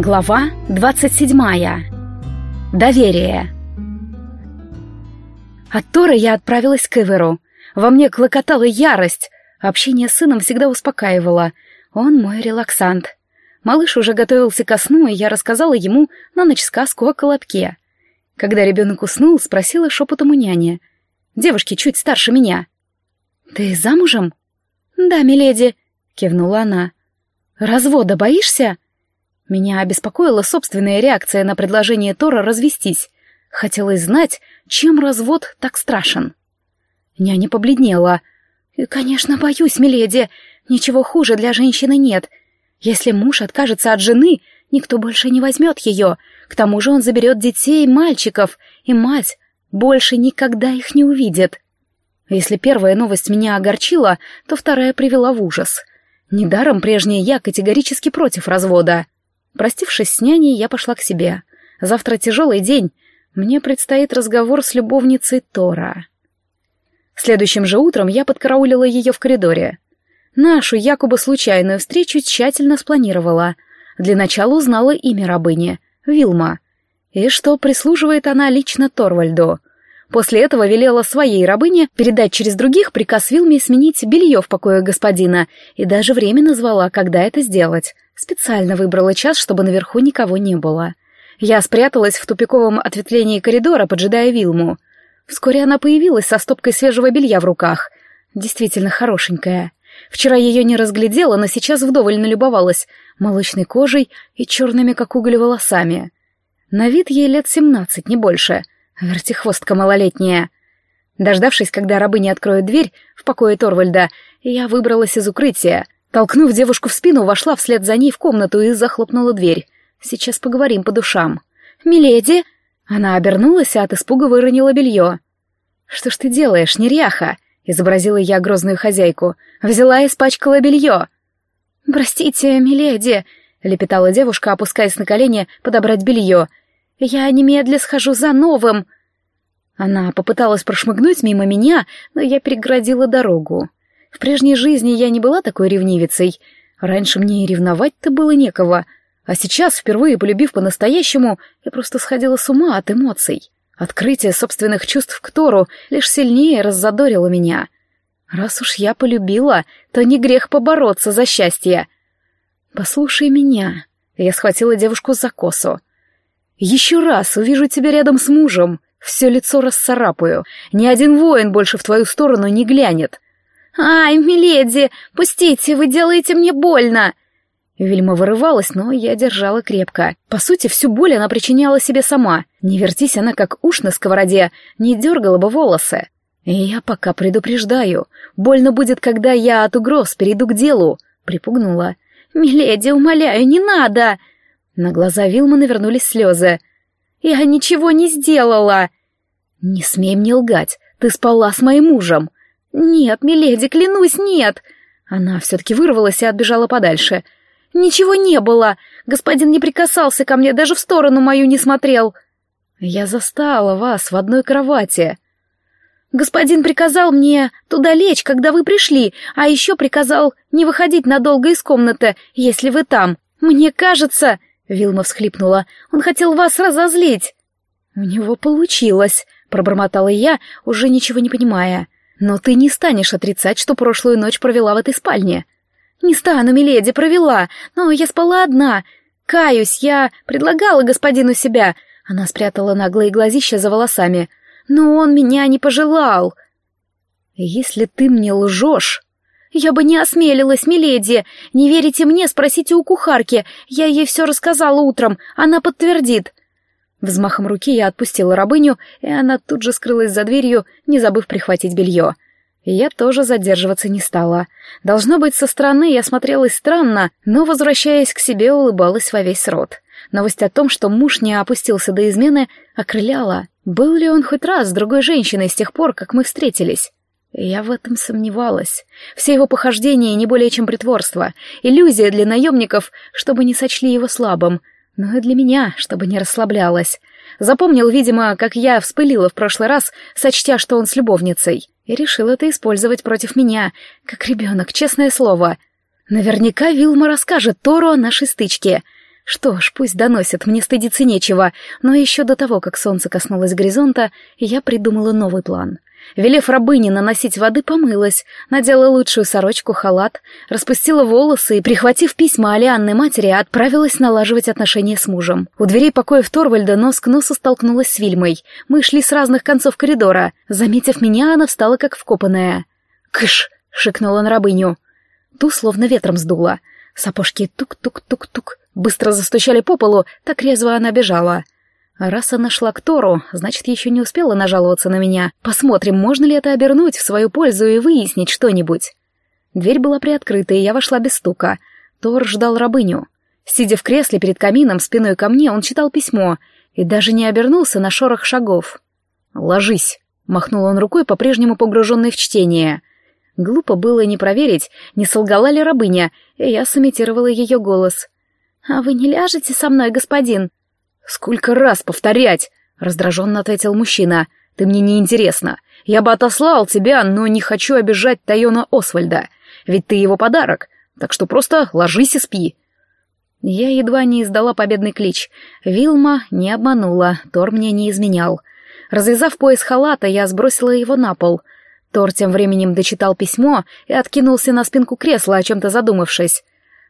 Глава 27. Доверие. От Тора я отправилась к Эверу. Во мне клокотала ярость. Общение с сыном всегда успокаивало. Он мой релаксант. Малыш уже готовился ко сну, и я рассказала ему на ночь сказку о колобке. Когда ребенок уснул, спросила шепотом у няни. Девушки чуть старше меня. «Ты замужем?» «Да, миледи», — кивнула она. «Развода боишься?» Меня обеспокоила собственная реакция на предложение Тора развестись. Хотелось знать, чем развод так страшен. Няня побледнела. «И, конечно, боюсь, миледи. Ничего хуже для женщины нет. Если муж откажется от жены, никто больше не возьмет ее. К тому же он заберет детей и мальчиков, и мать больше никогда их не увидит». Если первая новость меня огорчила, то вторая привела в ужас. Недаром прежняя я категорически против развода. Простившись с няней, я пошла к себе. Завтра тяжелый день. Мне предстоит разговор с любовницей Тора. Следующим же утром я подкараулила ее в коридоре. Нашу якобы случайную встречу тщательно спланировала. Для начала узнала имя рабыни — Вилма. И что прислуживает она лично Торвальду. После этого велела своей рабыне передать через других приказ Вилме сменить белье в покое господина и даже время назвала, когда это сделать — Специально выбрала час, чтобы наверху никого не было. Я спряталась в тупиковом ответвлении коридора, поджидая Вилму. Вскоре она появилась со стопкой свежего белья в руках. Действительно хорошенькая. Вчера ее не разглядела, но сейчас вдоволь налюбовалась молочной кожей и черными, как уголь, волосами. На вид ей лет семнадцать, не больше. Вертихвостка малолетняя. Дождавшись, когда рабы не откроют дверь в покое Торвальда, я выбралась из укрытия — Толкнув девушку в спину, вошла вслед за ней в комнату и захлопнула дверь. «Сейчас поговорим по душам». «Миледи!» Она обернулась, а от испуга выронила белье. «Что ж ты делаешь, неряха?» — изобразила я грозную хозяйку. «Взяла и испачкала белье». «Простите, миледи!» — лепетала девушка, опускаясь на колени подобрать белье. «Я немедля схожу за новым!» Она попыталась прошмыгнуть мимо меня, но я переградила дорогу. В прежней жизни я не была такой ревнивицей. Раньше мне и ревновать-то было некого. А сейчас, впервые полюбив по-настоящему, я просто сходила с ума от эмоций. Открытие собственных чувств к Тору лишь сильнее раззадорило меня. Раз уж я полюбила, то не грех побороться за счастье. «Послушай меня». Я схватила девушку за косу. «Еще раз увижу тебя рядом с мужем, все лицо расцарапаю. Ни один воин больше в твою сторону не глянет. «Ай, миледи, пустите, вы делаете мне больно!» Вильма вырывалась, но я держала крепко. По сути, всю боль она причиняла себе сама. Не вертись она, как уж на сковороде, не дергала бы волосы. И я пока предупреждаю. Больно будет, когда я от угроз перейду к делу. Припугнула. «Миледи, умоляю, не надо!» На глаза Вилмы навернулись слезы. «Я ничего не сделала!» «Не смей мне лгать, ты спала с моим мужем!» «Нет, миледи, клянусь, нет!» Она все-таки вырвалась и отбежала подальше. «Ничего не было! Господин не прикасался ко мне, даже в сторону мою не смотрел!» «Я застала вас в одной кровати!» «Господин приказал мне туда лечь, когда вы пришли, а еще приказал не выходить надолго из комнаты, если вы там. Мне кажется...» — Вилма всхлипнула. «Он хотел вас разозлить!» «У него получилось!» — пробормотала я, уже ничего не понимая. Но ты не станешь отрицать, что прошлую ночь провела в этой спальне. Не стану, миледи, провела, но я спала одна. Каюсь, я предлагала господину себя. Она спрятала наглые глазища за волосами. Но он меня не пожелал. Если ты мне лжешь... «Я бы не осмелилась, миледи! Не верите мне, спросите у кухарки. Я ей все рассказала утром, она подтвердит. Взмахом руки я отпустила рабыню, и она тут же скрылась за дверью, не забыв прихватить белье. Я тоже задерживаться не стала. Должно быть, со стороны я смотрелась странно, но, возвращаясь к себе, улыбалась во весь рот. Новость о том, что муж не опустился до измены, окрыляла. Был ли он хоть раз с другой женщиной с тех пор, как мы встретились? Я в этом сомневалась. Все его похождения не более чем притворство, иллюзия для наемников, чтобы не сочли его слабым — но и для меня, чтобы не расслаблялась. Запомнил, видимо, как я вспылила в прошлый раз, сочтя, что он с любовницей, и решил это использовать против меня, как ребенок, честное слово. Наверняка Вилма расскажет Тору о нашей стычке. Что ж, пусть доносят, мне стыдиться нечего, но еще до того, как солнце коснулось горизонта, я придумала новый план. Велев рабыне наносить воды, помылась, надела лучшую сорочку, халат, распустила волосы и, прихватив письма Алианной матери, отправилась налаживать отношения с мужем. У дверей покоев Торвальда нос к носу столкнулась с Вильмой. Мы шли с разных концов коридора. Заметив меня, она встала как вкопанная. «Кыш!» — шикнула на рабыню. Ту словно ветром сдуло. Сапожки тук-тук-тук-тук быстро застучали по полу, так резво она бежала. Раз она шла к Тору, значит, еще не успела нажаловаться на меня. Посмотрим, можно ли это обернуть в свою пользу и выяснить что-нибудь. Дверь была приоткрыта, и я вошла без стука. Тор ждал рабыню. Сидя в кресле перед камином, спиной ко мне, он читал письмо и даже не обернулся на шорох шагов. «Ложись», — махнул он рукой, по-прежнему погруженный в чтение. Глупо было не проверить, не солгала ли рабыня, и я сымитировала ее голос. «А вы не ляжете со мной, господин?» «Сколько раз повторять?» — раздраженно ответил мужчина. «Ты мне не интересна. Я бы отослал тебя, но не хочу обижать Тайона Освальда. Ведь ты его подарок, так что просто ложись и спи». Я едва не издала победный клич. Вилма не обманула, Тор мне не изменял. Развязав пояс халата, я сбросила его на пол. Тор тем временем дочитал письмо и откинулся на спинку кресла, о чем-то задумавшись.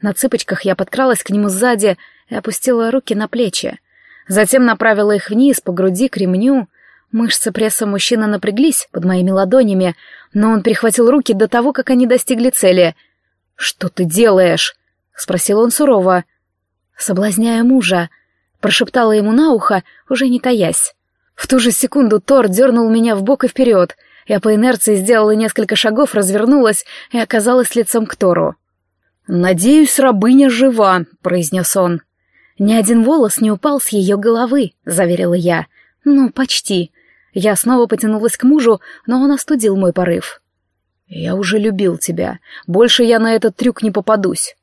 На цыпочках я подкралась к нему сзади и опустила руки на плечи. Затем направила их вниз, по груди, к ремню. Мышцы пресса мужчины напряглись под моими ладонями, но он перехватил руки до того, как они достигли цели. «Что ты делаешь?» — спросил он сурово. «Соблазняя мужа», — прошептала ему на ухо, уже не таясь. В ту же секунду Тор дернул меня в бок и вперед. Я по инерции сделала несколько шагов, развернулась и оказалась лицом к Тору. «Надеюсь, рабыня жива», — произнес он. «Ни один волос не упал с ее головы», — заверила я. «Ну, почти». Я снова потянулась к мужу, но он остудил мой порыв. «Я уже любил тебя. Больше я на этот трюк не попадусь».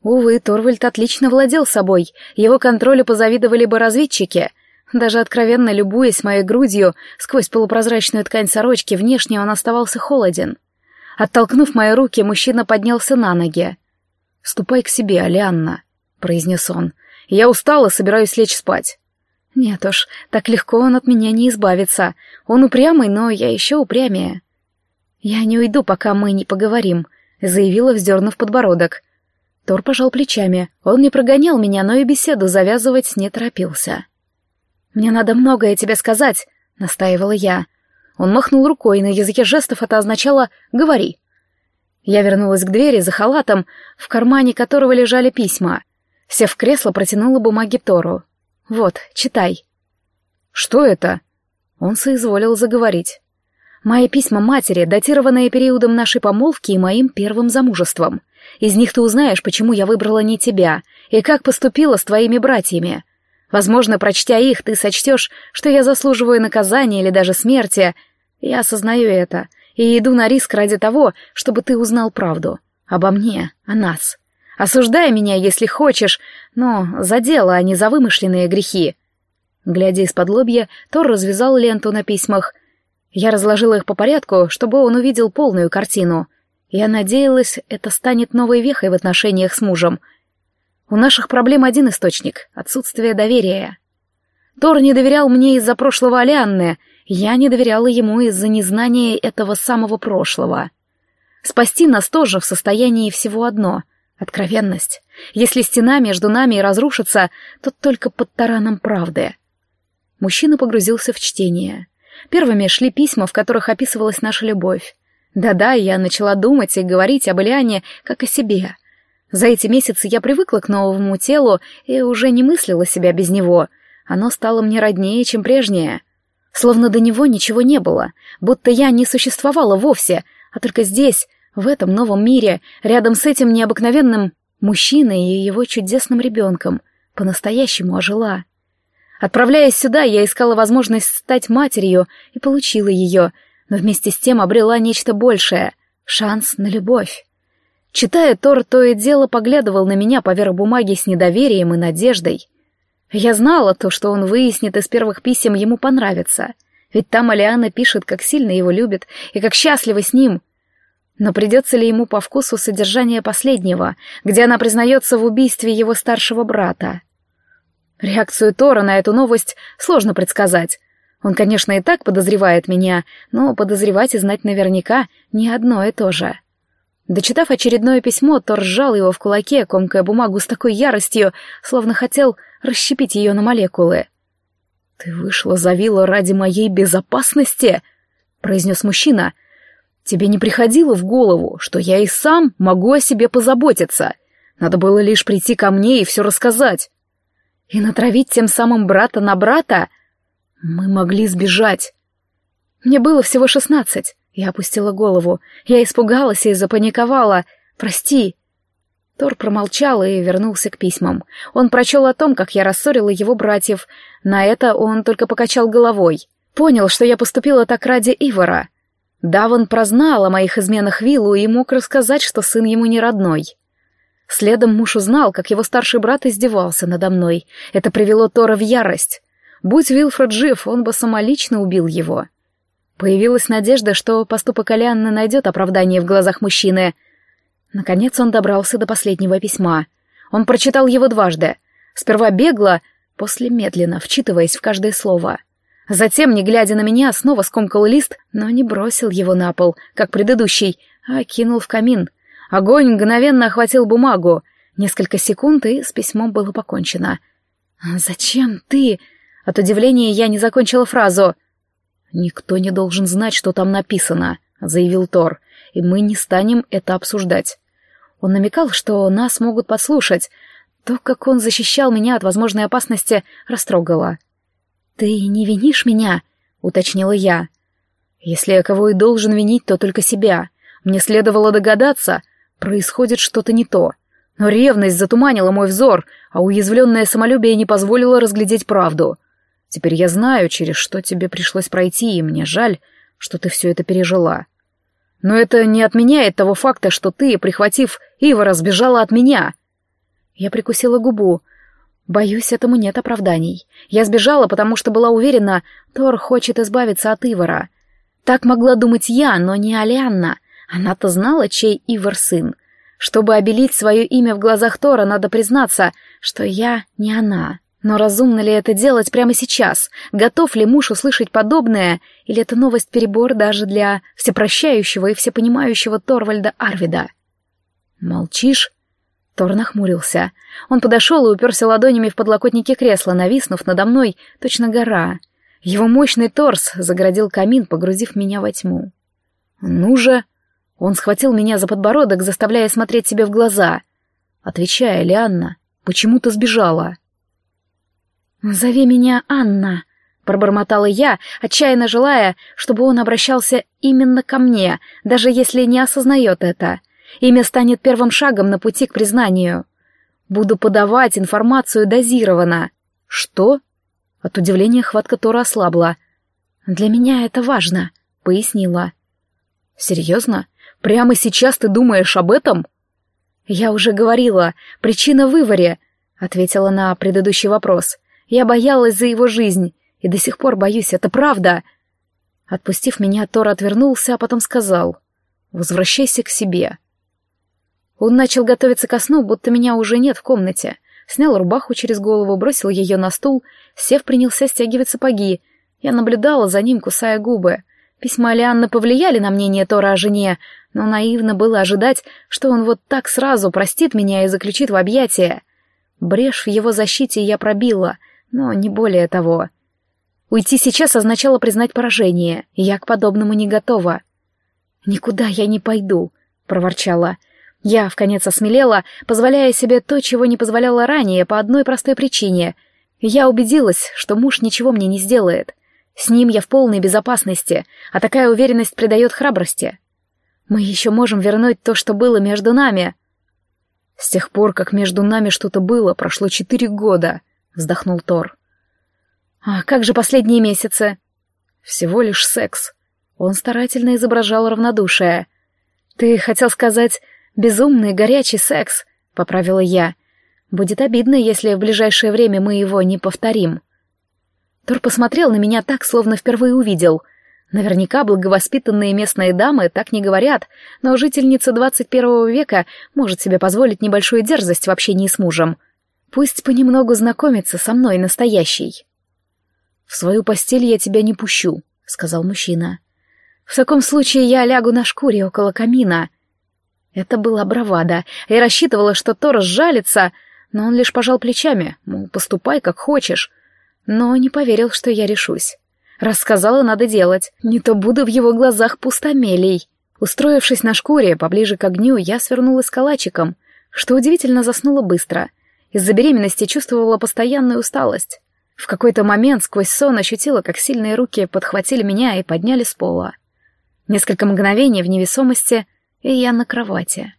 Увы, Торвальд отлично владел собой. Его контролю позавидовали бы разведчики. Даже откровенно любуясь моей грудью, сквозь полупрозрачную ткань сорочки, внешне он оставался холоден. Оттолкнув мои руки, мужчина поднялся на ноги. «Ступай к себе, Алианна», — произнес он. Я устала, собираюсь лечь спать. Нет уж, так легко он от меня не избавится. Он упрямый, но я еще упрямее. Я не уйду, пока мы не поговорим, заявила, вздернув подбородок. Тор пожал плечами. Он не прогонял меня, но и беседу завязывать не торопился. «Мне надо многое тебе сказать», — настаивала я. Он махнул рукой, на языке жестов это означало «говори». Я вернулась к двери за халатом, в кармане которого лежали письма. Сев в кресло, протянула бумаги Тору. «Вот, читай». «Что это?» Он соизволил заговорить. «Мои письма матери, датированные периодом нашей помолвки и моим первым замужеством. Из них ты узнаешь, почему я выбрала не тебя, и как поступила с твоими братьями. Возможно, прочтя их, ты сочтешь, что я заслуживаю наказания или даже смерти. Я осознаю это и иду на риск ради того, чтобы ты узнал правду. Обо мне, о нас. Осуждай меня, если хочешь, но за дело, а не за вымышленные грехи. Глядя из-под лобья, Тор развязал ленту на письмах. Я разложила их по порядку, чтобы он увидел полную картину. Я надеялась, это станет новой вехой в отношениях с мужем. У наших проблем один источник — отсутствие доверия. Тор не доверял мне из-за прошлого Алианны, я не доверяла ему из-за незнания этого самого прошлого. Спасти нас тоже в состоянии всего одно — Откровенность. Если стена между нами и разрушится, то только под тараном правды. Мужчина погрузился в чтение. Первыми шли письма, в которых описывалась наша любовь. Да-да, я начала думать и говорить об Ильяне как о себе. За эти месяцы я привыкла к новому телу и уже не мыслила себя без него. Оно стало мне роднее, чем прежнее. Словно до него ничего не было, будто я не существовала вовсе, а только здесь, в этом новом мире, рядом с этим необыкновенным мужчиной и его чудесным ребенком, по-настоящему ожила. Отправляясь сюда, я искала возможность стать матерью и получила ее, но вместе с тем обрела нечто большее — шанс на любовь. Читая Тор, то и дело поглядывал на меня поверх бумаги с недоверием и надеждой. Я знала то, что он выяснит из первых писем, ему понравится. Ведь там Алиана пишет, как сильно его любит и как счастлива с ним — Но придется ли ему по вкусу содержание последнего, где она признается в убийстве его старшего брата? Реакцию Тора на эту новость сложно предсказать. Он, конечно, и так подозревает меня, но подозревать и знать наверняка не одно и то же. Дочитав очередное письмо, Тор сжал его в кулаке, комкая бумагу с такой яростью, словно хотел расщепить ее на молекулы. «Ты вышла за вилла ради моей безопасности?» — произнес мужчина. «Тебе не приходило в голову, что я и сам могу о себе позаботиться? Надо было лишь прийти ко мне и все рассказать. И натравить тем самым брата на брата? Мы могли сбежать. Мне было всего шестнадцать. Я опустила голову. Я испугалась и запаниковала. «Прости». Тор промолчал и вернулся к письмам. Он прочел о том, как я рассорила его братьев. На это он только покачал головой. Понял, что я поступила так ради Ивара. Даван прознал о моих изменах Виллу и мог рассказать, что сын ему не родной. Следом муж узнал, как его старший брат издевался надо мной. Это привело Тора в ярость. Будь Вилфред жив, он бы самолично убил его. Появилась надежда, что поступок Алианны найдет оправдание в глазах мужчины. Наконец он добрался до последнего письма. Он прочитал его дважды. Сперва бегло, после медленно, вчитываясь в каждое слово. Затем, не глядя на меня, снова скомкал лист, но не бросил его на пол, как предыдущий, а кинул в камин. Огонь мгновенно охватил бумагу. Несколько секунд, и с письмом было покончено. «Зачем ты?» От удивления я не закончила фразу. «Никто не должен знать, что там написано», — заявил Тор, — «и мы не станем это обсуждать». Он намекал, что нас могут подслушать. То, как он защищал меня от возможной опасности, растрогало. «Ты не винишь меня?» — уточнила я. «Если я кого и должен винить, то только себя. Мне следовало догадаться, происходит что-то не то. Но ревность затуманила мой взор, а уязвленное самолюбие не позволило разглядеть правду. Теперь я знаю, через что тебе пришлось пройти, и мне жаль, что ты все это пережила. Но это не отменяет того факта, что ты, прихватив Ивара, сбежала от меня. Я прикусила губу. Боюсь, этому нет оправданий. Я сбежала, потому что была уверена, Тор хочет избавиться от Ивара. Так могла думать я, но не Алианна. Она-то знала, чей Ивар сын. Чтобы обелить свое имя в глазах Тора, надо признаться, что я не она. Но разумно ли это делать прямо сейчас? Готов ли муж услышать подобное? Или это новость перебор даже для всепрощающего и всепонимающего Торвальда Арвида? «Молчишь?» Тор нахмурился. Он подошел и уперся ладонями в подлокотники кресла, нависнув надо мной, точно гора. Его мощный торс загородил камин, погрузив меня во тьму. «Ну же!» Он схватил меня за подбородок, заставляя смотреть себе в глаза. «Отвечай, Лианна, почему ты сбежала?» «Зови меня Анна», — пробормотала я, отчаянно желая, чтобы он обращался именно ко мне, даже если не осознает это. Имя станет первым шагом на пути к признанию. Буду подавать информацию дозированно. Что? От удивления хватка Тора ослабла. «Для меня это важно», — пояснила. «Серьезно? Прямо сейчас ты думаешь об этом?» «Я уже говорила, причина в вываре», — ответила на предыдущий вопрос. Я боялась за его жизнь, и до сих пор боюсь, это правда. Отпустив меня, Тор отвернулся, а потом сказал «Возвращайся к себе». Он начал готовиться ко сну, будто меня уже нет в комнате. Снял рубаху через голову, бросил ее на стул, сев, принялся стягивать сапоги. Я наблюдала за ним, кусая губы. Письма Лианны повлияли на мнение Тора о жене, но наивно было ожидать, что он вот так сразу простит меня и заключит в объятия. Брешь в его защите я пробила — но не более того. Уйти сейчас означало признать поражение, я к подобному не готова. «Никуда я не пойду», — проворчала. Я, вконец, осмелела, позволяя себе то, чего не позволяла ранее, по одной простой причине. Я убедилась, что муж ничего мне не сделает. С ним я в полной безопасности, а такая уверенность придает храбрости. Мы еще можем вернуть то, что было между нами. С тех пор, как между нами что-то было, прошло четыре года —— вздохнул Тор. «А как же последние месяцы?» «Всего лишь секс». Он старательно изображал равнодушие. «Ты хотел сказать безумный горячий секс», — поправила я. «Будет обидно, если в ближайшее время мы его не повторим». Тор посмотрел на меня так, словно впервые увидел. Наверняка благовоспитанные местные дамы так не говорят, но жительница 21 века может себе позволить небольшую дерзость в общении с мужем. Пусть понемногу знакомится со мной настоящей. «В свою постель я тебя не пущу», — сказал мужчина. «В таком случае я лягу на шкуре около камина». Это была бравада, и рассчитывала, что Торос жалится, но он лишь пожал плечами, мол, поступай как хочешь. Но не поверил, что я решусь. Рассказала, надо делать, не то буду в его глазах пустомелей. Устроившись на шкуре, поближе к огню, я свернулась калачиком, что удивительно заснула быстро. Из-за беременности чувствовала постоянную усталость. В какой-то момент сквозь сон ощутила, как сильные руки подхватили меня и подняли с пола. Несколько мгновений в невесомости, и я на кровати.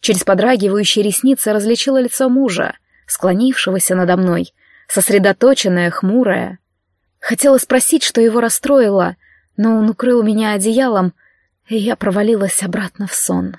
Через подрагивающие ресницы различила лицо мужа, склонившегося надо мной, сосредоточенное, хмурое. Хотела спросить, что его расстроило, но он укрыл меня одеялом, и я провалилась обратно в сон.